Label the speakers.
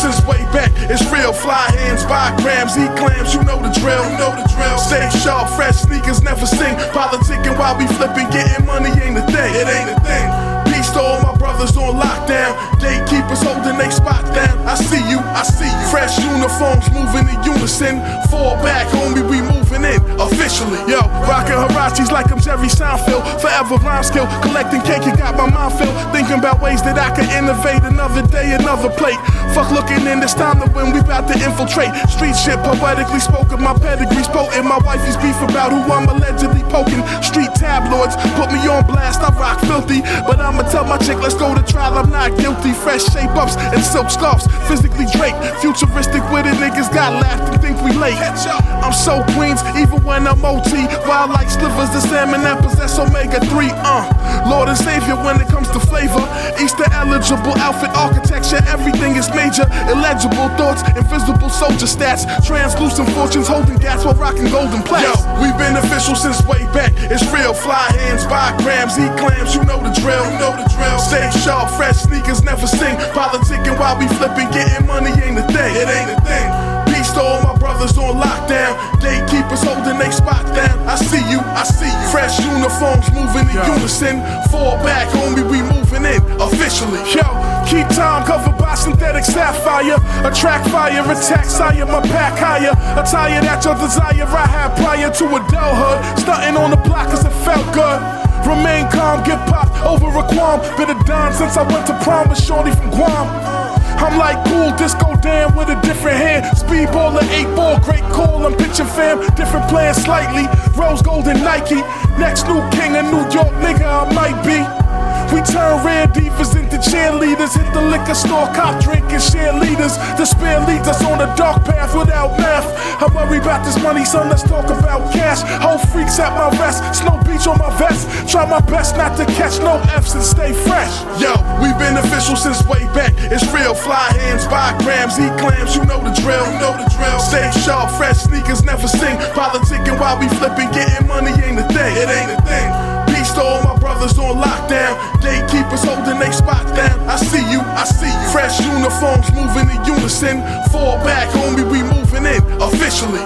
Speaker 1: since way back. It's real. Fly hands, buy grams, eat clams. You know the drill. You know the drill. Stay sharp, fresh sneakers, never sing. Politicking while we flipping, getting money ain't a thing. It ain't a thing. Peace to all my brothers on lockdown. Gatekeepers holding they spot down. I see you, I see you. Fresh uniforms moving in unison. Fall back, homie, we moving in officially. Yo, rocking Huaraches like I'm Jerry Seinfeld. Forever rhyme skill, collecting cake, it got my mind filled. About ways that I can innovate. Another day, another plate. Fuck looking in, it's time to win. We bout to infiltrate. Street shit, poetically spoken. My pedigree's potent. My wifey's beef about who I'm allegedly poking. Street tabloids put me on blast. I rock filthy, but I'ma tell my chick, let's go to trial. I'm not guilty. Fresh shape ups and silk scarves, physically draped. Futuristic with it, niggas got laughed and think we late. I'm so Queens, even when I'm OT. Wild like slivers, the salmon that possess omega 3. Uh, Lord and Savior when it comes to flavor. Easter eligible outfit architecture, everything is major. Illegible thoughts, invisible soldier stats. Translucent fortunes holding gas while rocking golden plaques. Yo, we've been official since way back. It's real. Fly hands, buy grams, eat clams. You know the drill. You know the drill. Stay sharp, fresh sneakers, never sing. Politicking while we flipping, getting money ain't a thing. It ain't a thing. Peace to all my brothers on lockdown. Gatekeepers holding they spot down. I see you, I see you. Fresh uniforms moving in unison. Fall back, homie, we Yo, keep time covered by synthetic sapphire. Attract fire, attack sire, my pack higher. Attire that your desire I had prior to adulthood. Stunting on the block cause it felt good. Remain calm, get popped over a qualm. Been a dime since I went to prom with Shorty from Guam. I'm like cool disco Dan with a different hand. Speedball and eight ball, great call. I'm pitching fam, different plan slightly. Rose gold and Nike. Next new king of New York, nigga, I might be. We turn rare divas into cheerleaders. Hit the liquor store, cop drinking, share leaders. Despair leads us on a dark path without math. I worry about this money, son. Let's talk about cash. Whole freaks at my rest, snow beach on my vest. Try my best not to catch no F's and stay fresh. Yo, we've been official since way back. It's real. Fly hands, buy grams, eat clams. You know the drill. You know the drill. Stay sharp, fresh sneakers, never sing. Politicking while we flipping, getting money ain't a thing. It ain't a thing. Peace to all my brothers on lockdown. Gatekeepers holding they spot down. I see you, I see you. Fresh uniforms moving in unison. Fall back, homie, we moving in officially.